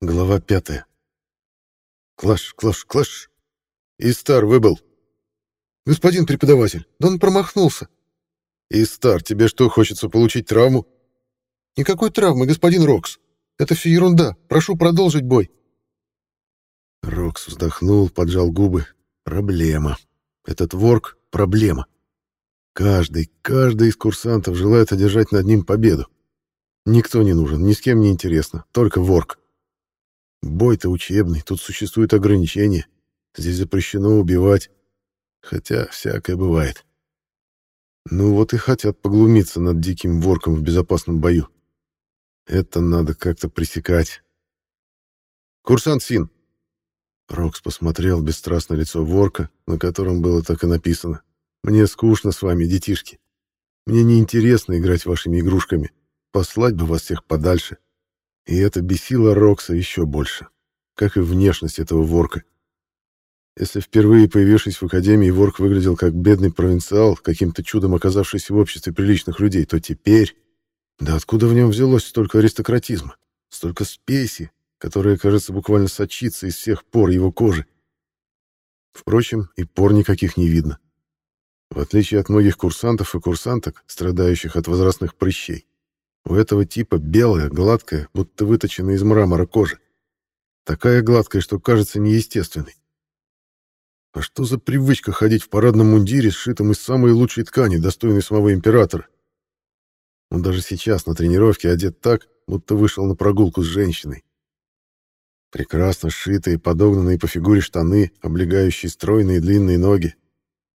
Глава пятая. Клаш, клаш, клаш. Истар выбыл. Господин преподаватель, да он промахнулся. Истар, тебе что, хочется получить травму? Никакой травмы, господин Рокс. Это все ерунда. Прошу продолжить бой. Рокс вздохнул, поджал губы. Проблема. Этот ворк — проблема. Каждый, каждый из курсантов желает одержать над ним победу. Никто не нужен, ни с кем не интересно, только ворк. Бой-то учебный, тут существуют ограничения. Здесь запрещено убивать. Хотя всякое бывает. Ну вот и хотят поглумиться над диким ворком в безопасном бою. Это надо как-то пресекать. «Курсант Син!» Рокс посмотрел в бесстрастное лицо ворка, на котором было так и написано. «Мне скучно с вами, детишки. Мне неинтересно играть вашими игрушками. Послать бы вас всех подальше. И это бесило Рокса еще больше, как и внешность этого ворка. Если впервые появившись в Академии, ворк выглядел как бедный провинциал, каким-то чудом оказавшийся в обществе приличных людей, то теперь... Да откуда в нем взялось столько аристократизма, столько спеси, которая, кажется, буквально сочится из всех пор его кожи? Впрочем, и пор никаких не видно. В отличие от многих курсантов и курсанток, страдающих от возрастных прыщей, у этого типа белая, гладкая, будто выточенная из мрамора кожа. Такая гладкая, что кажется неестественной. А что за привычка ходить в парадном мундире, сшитом из самой лучшей ткани, достойной самого императора? Он даже сейчас на тренировке одет так, будто вышел на прогулку с женщиной. Прекрасно сшитые, подогнанные по фигуре штаны, облегающие стройные длинные ноги,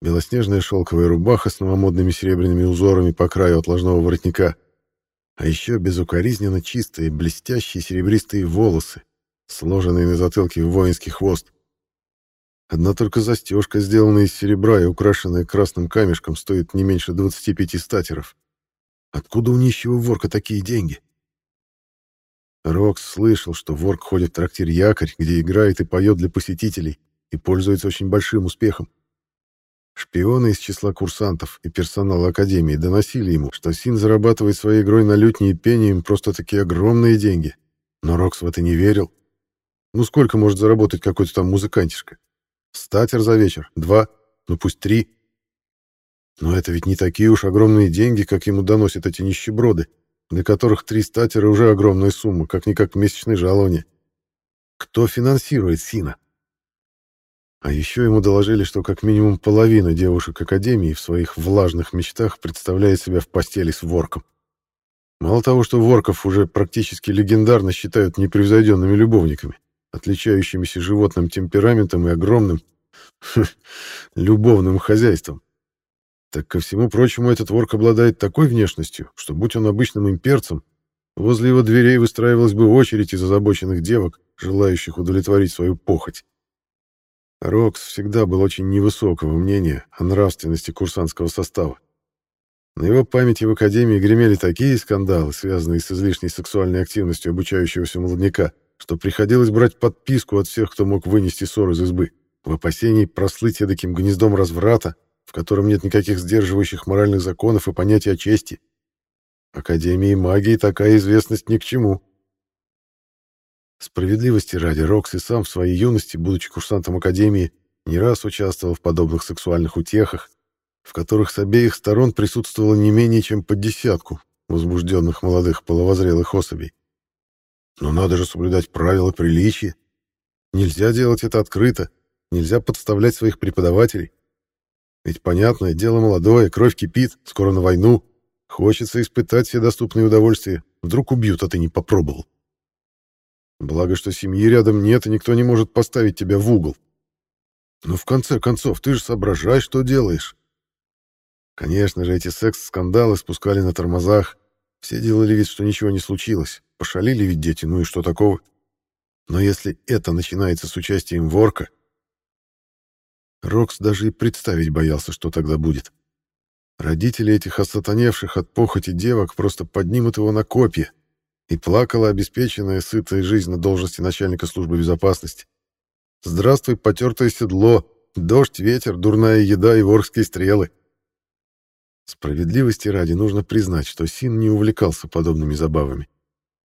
белоснежная шелковая рубаха с новомодными серебряными узорами по краю отложного воротника — а еще безукоризненно чистые, блестящие серебристые волосы, сложенные на затылке в воинский хвост. Одна только застежка, сделанная из серебра и украшенная красным камешком, стоит не меньше 25 статеров. Откуда у нищего ворка такие деньги? Рокс слышал, что ворк ходит в трактир «Якорь», где играет и поет для посетителей, и пользуется очень большим успехом. Шпионы из числа курсантов и персонала Академии доносили ему, что Син зарабатывает своей игрой на лютне и пением просто такие огромные деньги. Но Рокс в это не верил. Ну сколько может заработать какой-то там музыкантишка? Статер за вечер? Два? Ну пусть три. Но это ведь не такие уж огромные деньги, как ему доносят эти нищеброды, для которых три статера уже огромная сумма, как-никак месячное жалование. Кто финансирует Сина? А еще ему доложили, что как минимум половина девушек Академии в своих влажных мечтах представляет себя в постели с ворком. Мало того, что ворков уже практически легендарно считают непревзойденными любовниками, отличающимися животным темпераментом и огромным любовным хозяйством, так ко всему прочему этот ворк обладает такой внешностью, что, будь он обычным имперцем, возле его дверей выстраивалась бы очередь из озабоченных девок, желающих удовлетворить свою похоть. Рокс всегда был очень невысокого мнения о нравственности курсантского состава. На его памяти в Академии гремели такие скандалы, связанные с излишней сексуальной активностью обучающегося молодняка, что приходилось брать подписку от всех, кто мог вынести ссор из избы, в опасении прослыть эдаким гнездом разврата, в котором нет никаких сдерживающих моральных законов и понятия чести. Академии магии такая известность ни к чему. Справедливости ради, Рокс и сам в своей юности, будучи курсантом Академии, не раз участвовал в подобных сексуальных утехах, в которых с обеих сторон присутствовало не менее чем по десятку возбужденных молодых половозрелых особей. Но надо же соблюдать правила приличия. Нельзя делать это открыто, нельзя подставлять своих преподавателей. Ведь, понятное дело молодое, кровь кипит, скоро на войну. Хочется испытать все доступные удовольствия. Вдруг убьют, а ты не попробовал. Благо, что семьи рядом нет, и никто не может поставить тебя в угол. Но в конце концов, ты же соображай, что делаешь. Конечно же, эти секс-скандалы спускали на тормозах. Все делали вид, что ничего не случилось. Пошалили ведь дети, ну и что такого? Но если это начинается с участием ворка... Рокс даже и представить боялся, что тогда будет. Родители этих осатаневших от похоти девок просто поднимут его на копья и плакала обеспеченная, сытая жизнь на должности начальника службы безопасности. Здравствуй, потертое седло, дождь, ветер, дурная еда и ворские стрелы. Справедливости ради нужно признать, что Син не увлекался подобными забавами.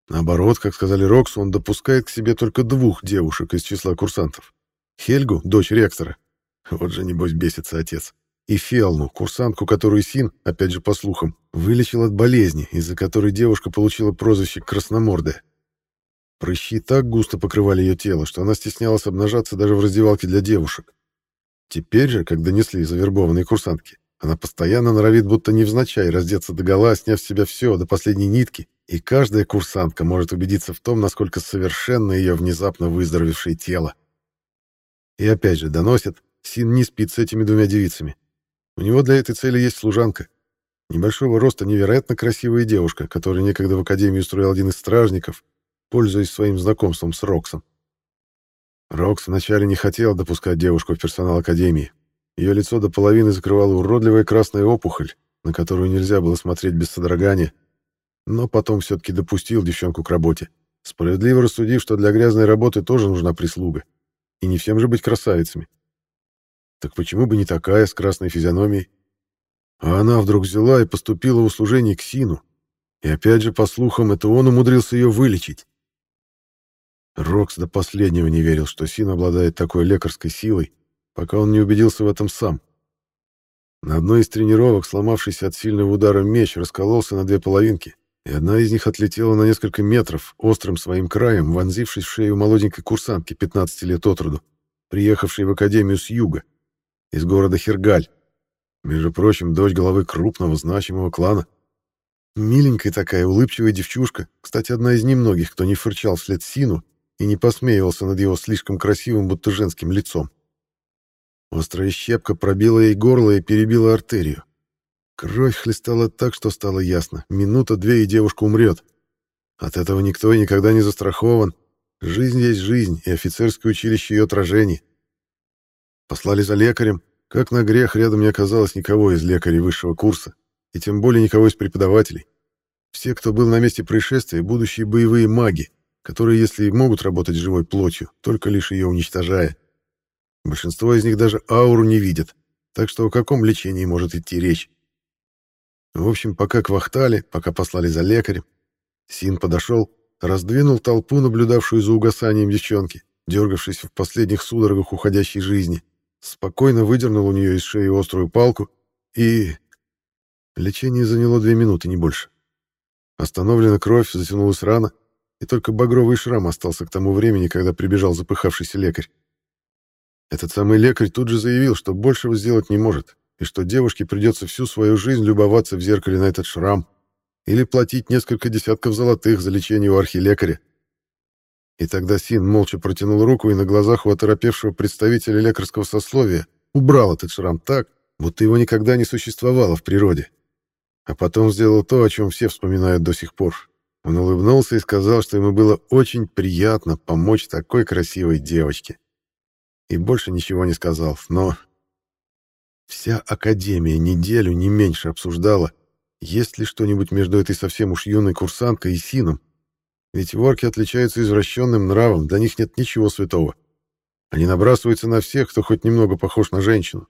Наоборот, как сказали Роксу, он допускает к себе только двух девушек из числа курсантов. Хельгу, дочь ректора. Вот же, небось, бесится отец. И Фелну, курсантку, которую Син, опять же по слухам, вылечил от болезни, из-за которой девушка получила прозвище «красномордая». Прыщи так густо покрывали ее тело, что она стеснялась обнажаться даже в раздевалке для девушек. Теперь же, как донесли завербованные курсантки, она постоянно норовит будто невзначай раздеться догола, сняв с себя все до последней нитки, и каждая курсантка может убедиться в том, насколько совершенно ее внезапно выздоровевшее тело. И опять же доносят, Син не спит с этими двумя девицами. У него для этой цели есть служанка. Небольшого роста невероятно красивая девушка, которая некогда в академии устроил один из стражников, пользуясь своим знакомством с Роксом. Рокс вначале не хотел допускать девушку в персонал Академии. Ее лицо до половины закрывала уродливая красная опухоль, на которую нельзя было смотреть без содрогания, но потом все-таки допустил девчонку к работе, справедливо рассудив, что для грязной работы тоже нужна прислуга, и не всем же быть красавицами. Так почему бы не такая, с красной физиономией? А она вдруг взяла и поступила в услужение к Сину, и опять же, по слухам, это он умудрился ее вылечить. Рокс до последнего не верил, что Син обладает такой лекарской силой, пока он не убедился в этом сам. На одной из тренировок сломавшийся от сильного удара меч раскололся на две половинки, и одна из них отлетела на несколько метров, острым своим краем, вонзившись в шею молоденькой курсантки 15 лет от роду, приехавшей в академию с юга, из города Хергаль. Между прочим, дочь главы крупного, значимого клана. Миленькая такая, улыбчивая девчушка, кстати, одна из немногих, кто не фырчал вслед Сину и не посмеивался над его слишком красивым, будто женским лицом. Острая щепка пробила ей горло и перебила артерию. Кровь хлестала так, что стало ясно. Минута-две, и девушка умрет. От этого никто и никогда не застрахован. Жизнь есть жизнь, и офицерское училище ее отражение. Послали за лекарем. Как на грех, рядом не оказалось никого из лекарей высшего курса, и тем более никого из преподавателей. Все, кто был на месте происшествия, будущие боевые маги, которые, если и могут работать живой плотью, только лишь ее уничтожая. Большинство из них даже ауру не видят, так что о каком лечении может идти речь? В общем, пока квахтали, пока послали за лекарем, Син подошел, раздвинул толпу, наблюдавшую за угасанием девчонки, дергавшись в последних судорогах уходящей жизни, спокойно выдернул у нее из шеи острую палку и... Лечение заняло две минуты, не больше. Остановлена кровь, затянулась рана, и только багровый шрам остался к тому времени, когда прибежал запыхавшийся лекарь. Этот самый лекарь тут же заявил, что большего сделать не может, и что девушке придется всю свою жизнь любоваться в зеркале на этот шрам или платить несколько десятков золотых за лечение у архилекаря. И тогда Син молча протянул руку и на глазах у оторопевшего представителя лекарского сословия убрал этот шрам так, будто его никогда не существовало в природе. А потом сделал то, о чем все вспоминают до сих пор. Он улыбнулся и сказал, что ему было очень приятно помочь такой красивой девочке. И больше ничего не сказал, но... Вся Академия неделю не меньше обсуждала, есть ли что-нибудь между этой совсем уж юной курсанткой и Сином. Ведь ворки отличаются извращенным нравом, для них нет ничего святого. Они набрасываются на всех, кто хоть немного похож на женщину.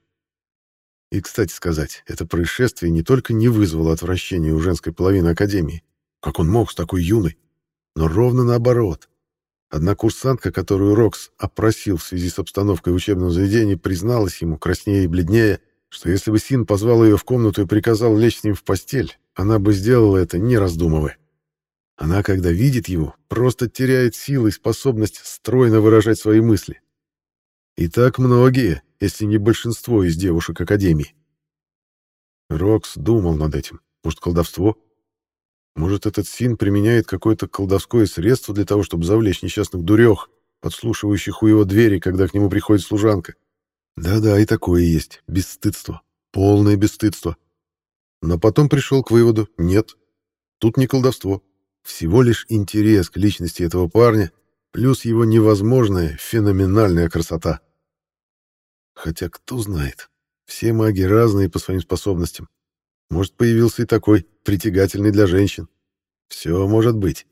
И, кстати сказать, это происшествие не только не вызвало отвращения у женской половины Академии, как он мог с такой юной? Но ровно наоборот. Одна курсантка, которую Рокс опросил в связи с обстановкой в учебном заведении, призналась ему, краснее и бледнее, что если бы Син позвал ее в комнату и приказал лечь с ним в постель, она бы сделала это, не раздумывая. Она, когда видит его, просто теряет силы и способность стройно выражать свои мысли. И так многие, если не большинство из девушек Академии. Рокс думал над этим. Может, колдовство? Может, этот Син применяет какое-то колдовское средство для того, чтобы завлечь несчастных дурех, подслушивающих у его двери, когда к нему приходит служанка? Да-да, и такое есть. Бесстыдство. Полное бесстыдство. Но потом пришел к выводу, нет, тут не колдовство. Всего лишь интерес к личности этого парня, плюс его невозможная, феноменальная красота. Хотя кто знает, все маги разные по своим способностям. Может, появился и такой, притягательный для женщин. Все может быть.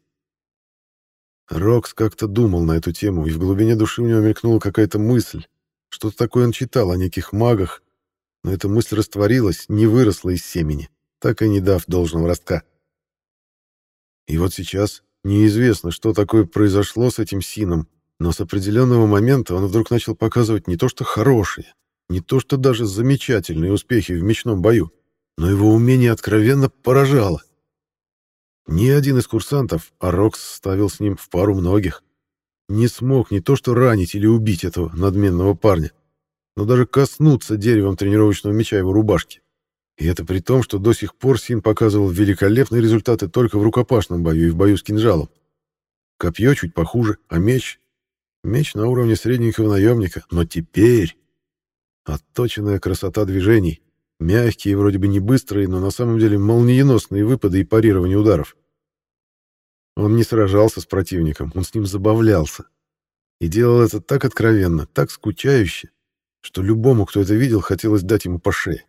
Рокс как-то думал на эту тему, и в глубине души у него мелькнула какая-то мысль. Что-то такое он читал о неких магах, но эта мысль растворилась, не выросла из семени, так и не дав должного ростка. И вот сейчас, Неизвестно, что такое произошло с этим Сином, но с определенного момента он вдруг начал показывать не то что хорошие, не то что даже замечательные успехи в мечном бою, но его умение откровенно поражало. Ни один из курсантов, а Рокс ставил с ним в пару многих, не смог не то что ранить или убить этого надменного парня, но даже коснуться деревом тренировочного меча его рубашки. И это при том, что до сих пор Син показывал великолепные результаты только в рукопашном бою и в бою с кинжалом. Копье чуть похуже, а меч... Меч на уровне средненького наемника, но теперь... Отточенная красота движений, мягкие, вроде бы не быстрые, но на самом деле молниеносные выпады и парирование ударов. Он не сражался с противником, он с ним забавлялся. И делал это так откровенно, так скучающе, что любому, кто это видел, хотелось дать ему по шее.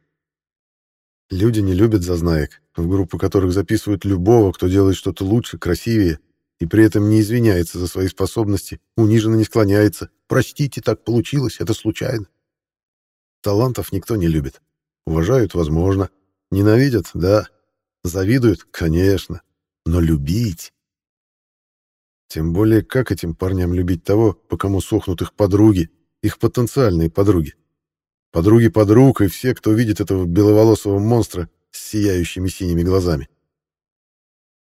Люди не любят зазнаек, в группу которых записывают любого, кто делает что-то лучше, красивее, и при этом не извиняется за свои способности, униженно не склоняется. «Простите, так получилось, это случайно». Талантов никто не любит. Уважают, возможно. Ненавидят, да. Завидуют, конечно. Но любить... Тем более, как этим парням любить того, по кому сохнут их подруги, их потенциальные подруги? Подруги подруг и все, кто видит этого беловолосого монстра с сияющими синими глазами.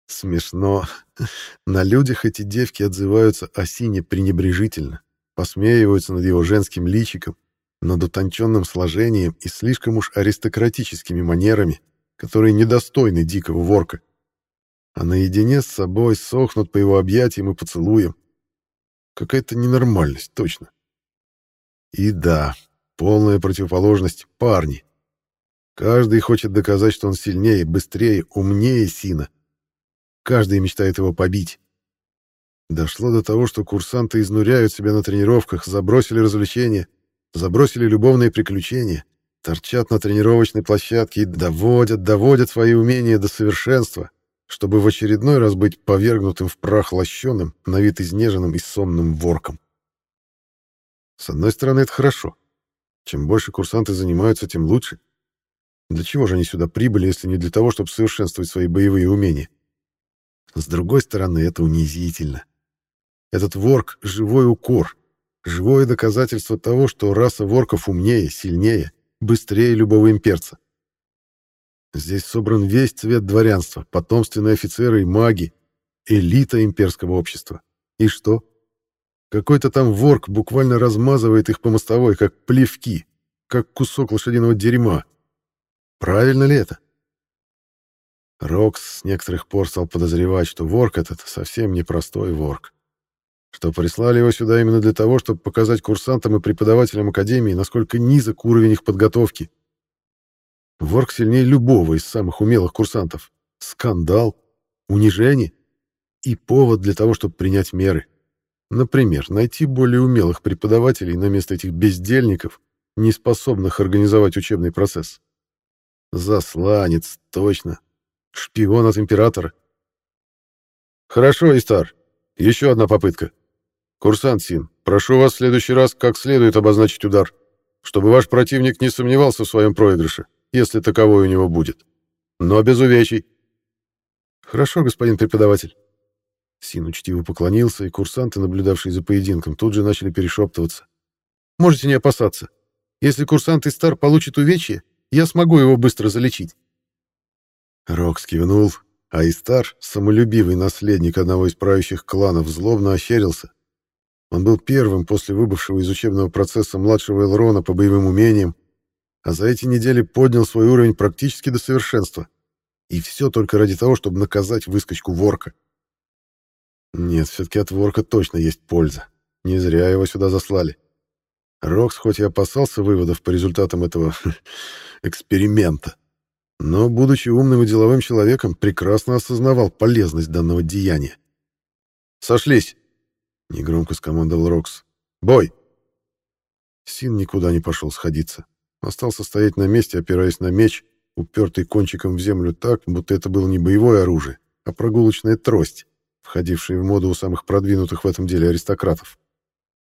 Смешно. На людях эти девки отзываются о Сине пренебрежительно, посмеиваются над его женским личиком, над утонченным сложением и слишком уж аристократическими манерами, которые недостойны дикого ворка. А наедине с собой сохнут по его объятиям и поцелуям. Какая-то ненормальность, точно. И да, полная противоположность — парни. Каждый хочет доказать, что он сильнее, быстрее, умнее Сина. Каждый мечтает его побить. Дошло до того, что курсанты изнуряют себя на тренировках, забросили развлечения — забросили любовные приключения, торчат на тренировочной площадке и доводят, доводят свои умения до совершенства, чтобы в очередной раз быть повергнутым в прах лощеным, на вид изнеженным и сонным ворком. С одной стороны, это хорошо. Чем больше курсанты занимаются, тем лучше. Для чего же они сюда прибыли, если не для того, чтобы совершенствовать свои боевые умения? С другой стороны, это унизительно. Этот ворк — живой укор, Живое доказательство того, что раса ворков умнее, сильнее, быстрее любого имперца. Здесь собран весь цвет дворянства, потомственные офицеры и маги, элита имперского общества. И что? Какой-то там ворк буквально размазывает их по мостовой, как плевки, как кусок лошадиного дерьма. Правильно ли это? Рокс с некоторых пор стал подозревать, что ворк этот совсем не простой ворк что прислали его сюда именно для того, чтобы показать курсантам и преподавателям Академии, насколько низок уровень их подготовки. Ворк сильнее любого из самых умелых курсантов. Скандал, унижение и повод для того, чтобы принять меры. Например, найти более умелых преподавателей на место этих бездельников, не способных организовать учебный процесс. Засланец, точно. Шпион от императора. Хорошо, Истар. Еще одна попытка. «Курсант Син, прошу вас в следующий раз как следует обозначить удар, чтобы ваш противник не сомневался в своем проигрыше, если таковой у него будет. Но без увечий». «Хорошо, господин преподаватель». Син учтиво поклонился, и курсанты, наблюдавшие за поединком, тут же начали перешептываться. «Можете не опасаться. Если курсант Истар получит увечье, я смогу его быстро залечить». Рокс кивнул, а Истар, самолюбивый наследник одного из правящих кланов, злобно ощерился он был первым после выбывшего из учебного процесса младшего Элрона по боевым умениям, а за эти недели поднял свой уровень практически до совершенства. И все только ради того, чтобы наказать выскочку Ворка. Нет, все-таки от Ворка точно есть польза. Не зря его сюда заслали. Рокс хоть и опасался выводов по результатам этого эксперимента, но, будучи умным и деловым человеком, прекрасно осознавал полезность данного деяния. «Сошлись!» — негромко скомандовал Рокс. «Бой!» Син никуда не пошел сходиться. Остался стоять на месте, опираясь на меч, упертый кончиком в землю так, будто это было не боевое оружие, а прогулочная трость, входившая в моду у самых продвинутых в этом деле аристократов.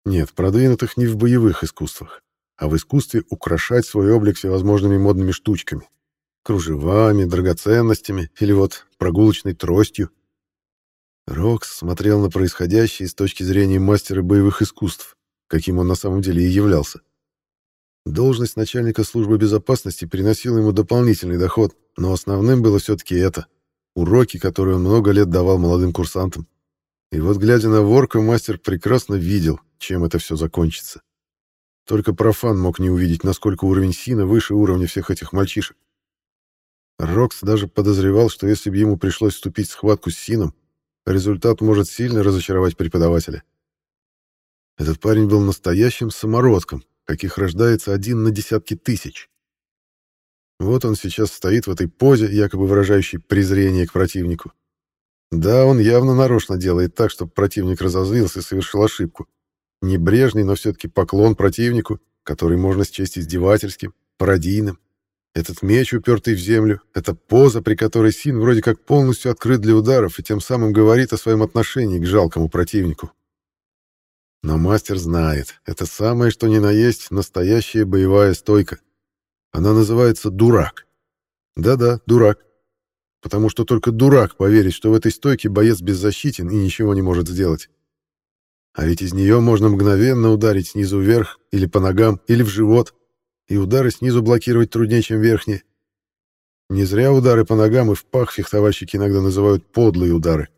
Нет, продвинутых не в боевых искусствах, а в искусстве украшать свой облик всевозможными модными штучками. Кружевами, драгоценностями или вот прогулочной тростью. Рокс смотрел на происходящее с точки зрения мастера боевых искусств, каким он на самом деле и являлся. Должность начальника службы безопасности приносила ему дополнительный доход, но основным было все-таки это — уроки, которые он много лет давал молодым курсантам. И вот, глядя на ворка, мастер прекрасно видел, чем это все закончится. Только профан мог не увидеть, насколько уровень Сина выше уровня всех этих мальчишек. Рокс даже подозревал, что если бы ему пришлось вступить в схватку с Сином, результат может сильно разочаровать преподавателя. Этот парень был настоящим самородком, каких рождается один на десятки тысяч. Вот он сейчас стоит в этой позе, якобы выражающей презрение к противнику. Да, он явно нарочно делает так, чтобы противник разозлился и совершил ошибку. Небрежный, но все-таки поклон противнику, который можно счесть издевательским, пародийным. Этот меч, упертый в землю, эта поза, при которой Син вроде как полностью открыт для ударов и тем самым говорит о своем отношении к жалкому противнику. Но мастер знает, это самое что ни на есть настоящая боевая стойка. Она называется «дурак». Да-да, дурак. Потому что только дурак поверит, что в этой стойке боец беззащитен и ничего не может сделать. А ведь из нее можно мгновенно ударить снизу вверх, или по ногам, или в живот, и удары снизу блокировать труднее, чем верхние. Не зря удары по ногам и в пах фехтовальщики иногда называют подлые удары.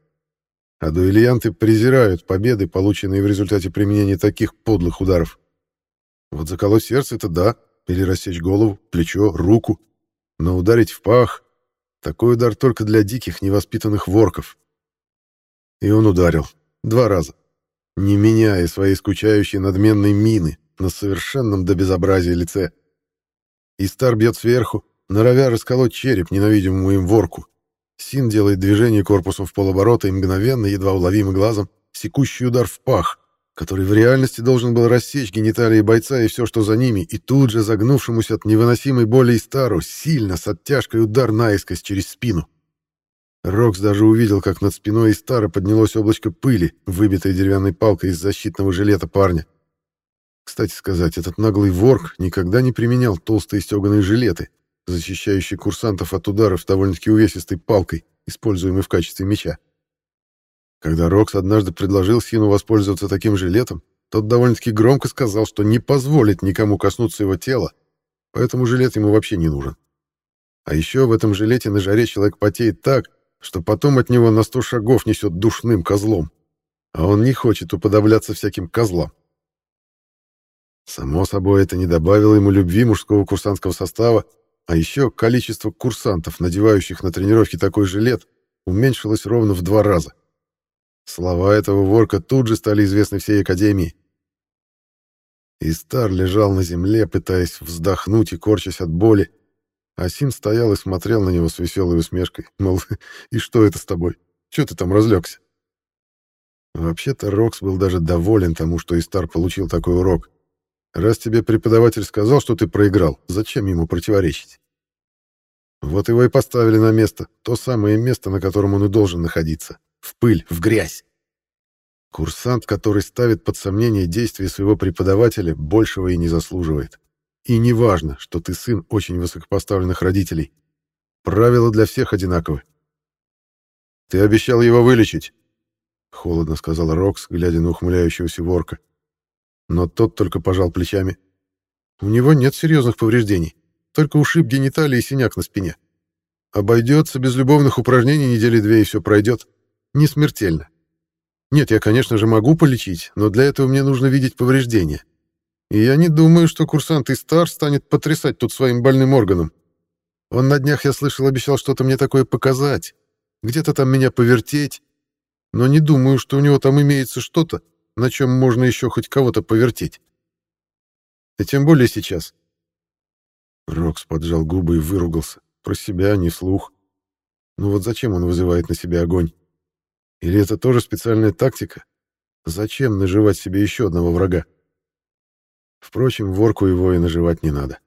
А дуэлянты презирают победы, полученные в результате применения таких подлых ударов. Вот заколоть сердце — это да, или рассечь голову, плечо, руку. Но ударить в пах — такой удар только для диких, невоспитанных ворков. И он ударил. Два раза. Не меняя своей скучающей надменной мины на совершенном до безобразия лице. Истар бьет сверху, норовя расколоть череп ненавидимому им ворку. Син делает движение корпусом в полоборота и мгновенно, едва уловимым глазом, секущий удар в пах, который в реальности должен был рассечь гениталии бойца и все, что за ними, и тут же, загнувшемуся от невыносимой боли и стару, сильно, с оттяжкой удар наискось через спину. Рокс даже увидел, как над спиной Истара поднялось облачко пыли, выбитое деревянной палкой из защитного жилета парня. Кстати сказать, этот наглый ворк никогда не применял толстые стеганые жилеты, защищающие курсантов от ударов довольно-таки увесистой палкой, используемой в качестве меча. Когда Рокс однажды предложил Сину воспользоваться таким жилетом, тот довольно-таки громко сказал, что не позволит никому коснуться его тела, поэтому жилет ему вообще не нужен. А еще в этом жилете на жаре человек потеет так, что потом от него на сто шагов несет душным козлом, а он не хочет уподобляться всяким козлам. Само собой, это не добавило ему любви мужского курсантского состава, а еще количество курсантов, надевающих на тренировки такой жилет, уменьшилось ровно в два раза. Слова этого ворка тут же стали известны всей Академии. Истар лежал на земле, пытаясь вздохнуть и корчась от боли, а Син стоял и смотрел на него с веселой усмешкой, мол, и что это с тобой? Чего ты там разлегся? Вообще-то Рокс был даже доволен тому, что Истар получил такой урок. Раз тебе преподаватель сказал, что ты проиграл, зачем ему противоречить? Вот его и поставили на место, то самое место, на котором он и должен находиться. В пыль, в грязь. Курсант, который ставит под сомнение действия своего преподавателя, большего и не заслуживает. И не важно, что ты сын очень высокопоставленных родителей. Правила для всех одинаковы. «Ты обещал его вылечить», — холодно сказал Рокс, глядя на ухмыляющегося ворка но тот только пожал плечами. У него нет серьезных повреждений, только ушиб гениталии и синяк на спине. Обойдется без любовных упражнений недели две и все пройдет. Не смертельно. Нет, я, конечно же, могу полечить, но для этого мне нужно видеть повреждения. И я не думаю, что курсант Истар станет потрясать тут своим больным органом. Он на днях, я слышал, обещал что-то мне такое показать. Где-то там меня повертеть. Но не думаю, что у него там имеется что-то, на чем можно еще хоть кого-то повертеть. И тем более сейчас. Рокс поджал губы и выругался. Про себя, не слух. Ну вот зачем он вызывает на себя огонь? Или это тоже специальная тактика? Зачем наживать себе еще одного врага? Впрочем, ворку его и наживать не надо.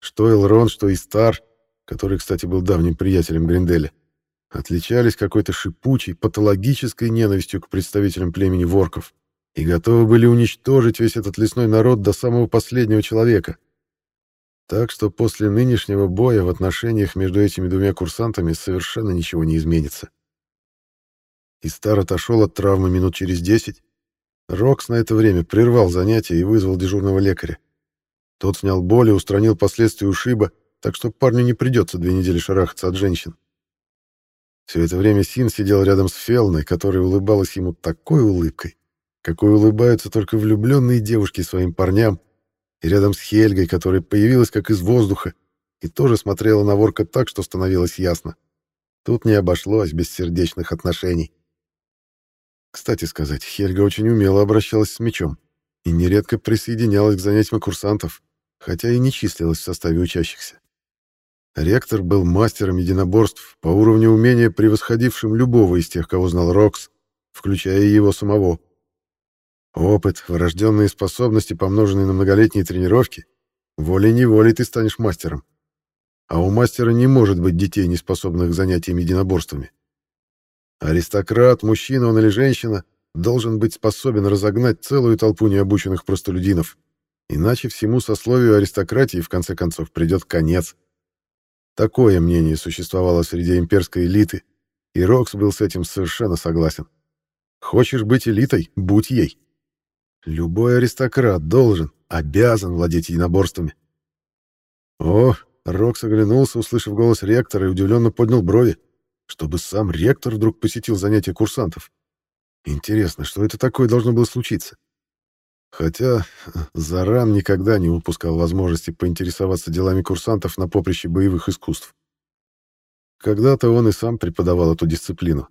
Что Элрон, что и Стар, который, кстати, был давним приятелем Гринделя, отличались какой-то шипучей, патологической ненавистью к представителям племени ворков и готовы были уничтожить весь этот лесной народ до самого последнего человека. Так что после нынешнего боя в отношениях между этими двумя курсантами совершенно ничего не изменится. И Стар отошел от травмы минут через десять, Рокс на это время прервал занятие и вызвал дежурного лекаря. Тот снял боль и устранил последствия ушиба, так что парню не придется две недели шарахаться от женщин. Все это время Син сидел рядом с Фелной, которая улыбалась ему такой улыбкой, какой улыбаются только влюбленные девушки своим парням, и рядом с Хельгой, которая появилась как из воздуха и тоже смотрела на ворка так, что становилось ясно. Тут не обошлось без сердечных отношений. Кстати сказать, Хельга очень умело обращалась с мечом и нередко присоединялась к занятиям курсантов, хотя и не числилась в составе учащихся. Ректор был мастером единоборств по уровню умения, превосходившим любого из тех, кого знал Рокс, включая и его самого. Опыт, врожденные способности, помноженные на многолетние тренировки, волей-неволей ты станешь мастером. А у мастера не может быть детей, не способных к занятиям единоборствами. Аристократ, мужчина он или женщина, должен быть способен разогнать целую толпу необученных простолюдинов. Иначе всему сословию аристократии в конце концов придет конец. Такое мнение существовало среди имперской элиты, и Рокс был с этим совершенно согласен. Хочешь быть элитой — будь ей. Любой аристократ должен, обязан владеть единоборствами. О, Рокс оглянулся, услышав голос ректора, и удивленно поднял брови, чтобы сам ректор вдруг посетил занятия курсантов. Интересно, что это такое должно было случиться? Хотя Заран никогда не упускал возможности поинтересоваться делами курсантов на поприще боевых искусств. Когда-то он и сам преподавал эту дисциплину.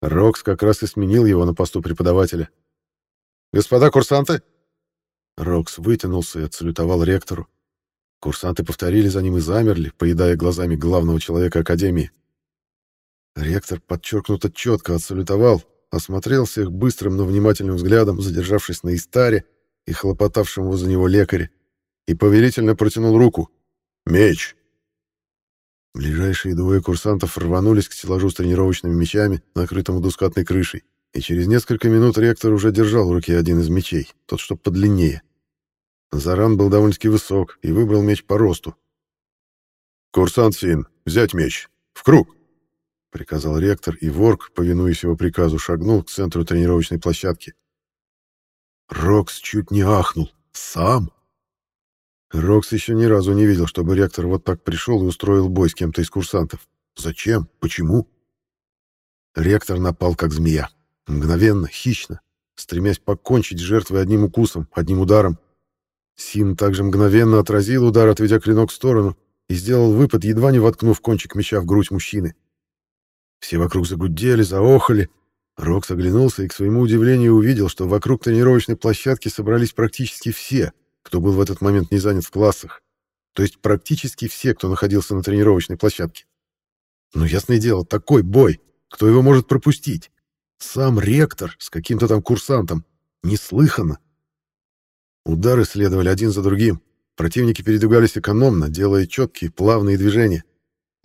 Рокс как раз и сменил его на посту преподавателя. «Господа курсанты!» Рокс вытянулся и отсалютовал ректору. Курсанты повторили за ним и замерли, поедая глазами главного человека Академии. Ректор подчеркнуто четко отсалютовал, осмотрел всех быстрым, но внимательным взглядом, задержавшись на Истаре и хлопотавшем возле него лекаре, и повелительно протянул руку. «Меч!» Ближайшие двое курсантов рванулись к стеллажу с тренировочными мечами, накрытому двускатной крышей, и через несколько минут ректор уже держал в руке один из мечей, тот, что подлиннее. Заран был довольно-таки высок и выбрал меч по росту. «Курсант Син, взять меч! В круг!» — приказал ректор, и Ворк, повинуясь его приказу, шагнул к центру тренировочной площадки. Рокс чуть не ахнул. Сам? Рокс еще ни разу не видел, чтобы ректор вот так пришел и устроил бой с кем-то из курсантов. Зачем? Почему? Ректор напал как змея. Мгновенно, хищно, стремясь покончить с жертвой одним укусом, одним ударом. Син также мгновенно отразил удар, отведя клинок в сторону, и сделал выпад, едва не воткнув кончик меча в грудь мужчины. Все вокруг загудели, заохали. Рокс оглянулся и, к своему удивлению, увидел, что вокруг тренировочной площадки собрались практически все, кто был в этот момент не занят в классах. То есть практически все, кто находился на тренировочной площадке. Но ясное дело, такой бой, кто его может пропустить? Сам ректор с каким-то там курсантом. Неслыханно. Удары следовали один за другим. Противники передвигались экономно, делая четкие, плавные движения.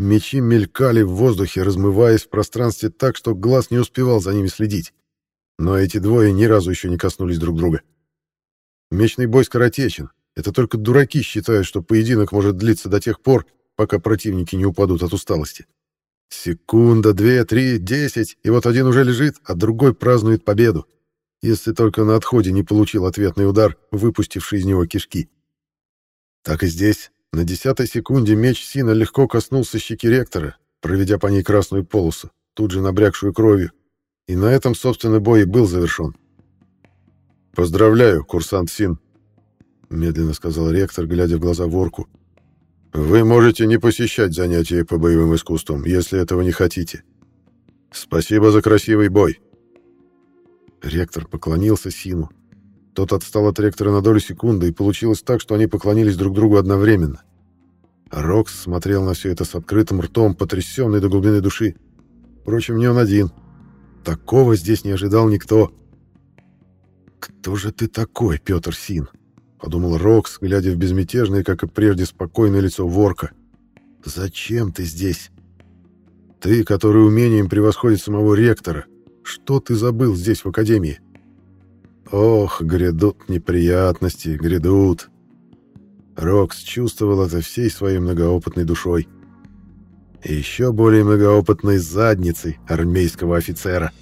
Мечи мелькали в воздухе, размываясь в пространстве так, что глаз не успевал за ними следить. Но эти двое ни разу еще не коснулись друг друга. Мечный бой скоротечен. Это только дураки считают, что поединок может длиться до тех пор, пока противники не упадут от усталости. Секунда, две, три, десять, и вот один уже лежит, а другой празднует победу. Если только на отходе не получил ответный удар, выпустивший из него кишки. Так и здесь. На десятой секунде меч Сина легко коснулся щеки ректора, проведя по ней красную полосу, тут же набрякшую кровью. И на этом, собственно, бой и был завершен. «Поздравляю, курсант Син», — медленно сказал ректор, глядя в глаза ворку. «Вы можете не посещать занятия по боевым искусствам, если этого не хотите. Спасибо за красивый бой». Ректор поклонился Сину, тот отстал от ректора на долю секунды, и получилось так, что они поклонились друг другу одновременно. Рокс смотрел на все это с открытым ртом, потрясенный до глубины души. Впрочем, не он один. Такого здесь не ожидал никто. «Кто же ты такой, Петр Син?» — подумал Рокс, глядя в безмятежное, как и прежде, спокойное лицо ворка. «Зачем ты здесь? Ты, который умением превосходит самого ректора. Что ты забыл здесь, в Академии?» Ох, грядут неприятности, грядут. Рокс чувствовал это всей своей многоопытной душой. И еще более многоопытной задницей армейского офицера —